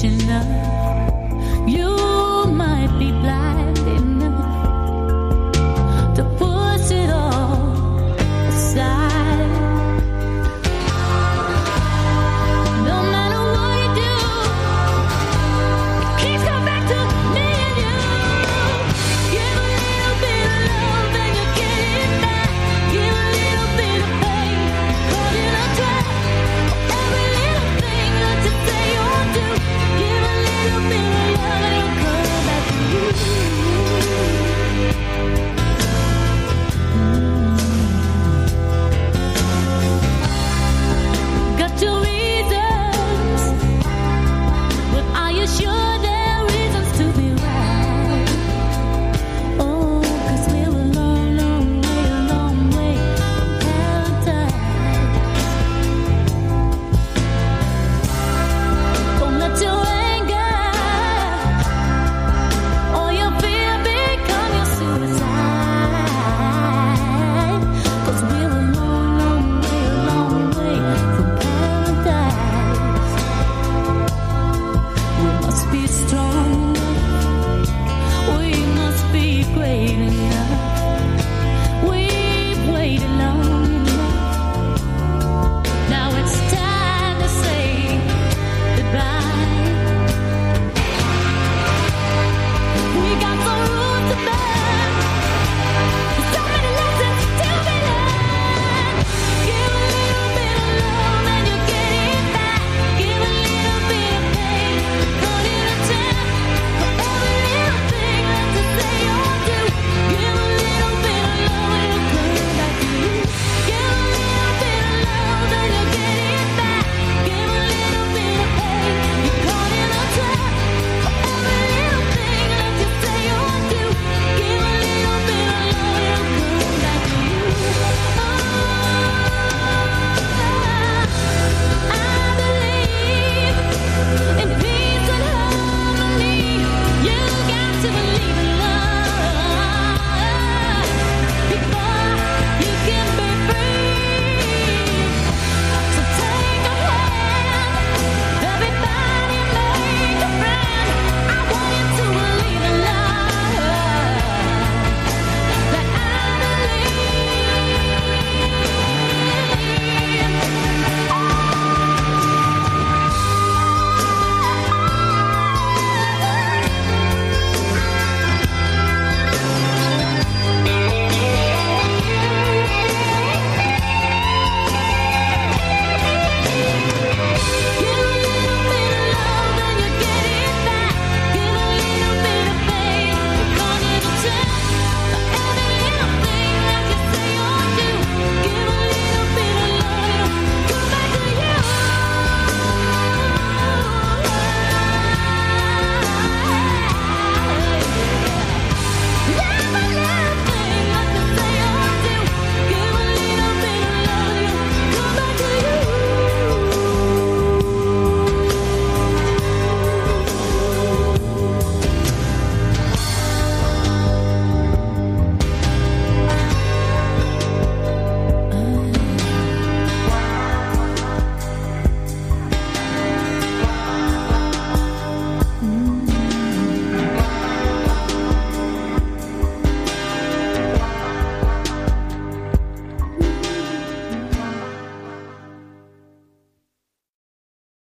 tonight.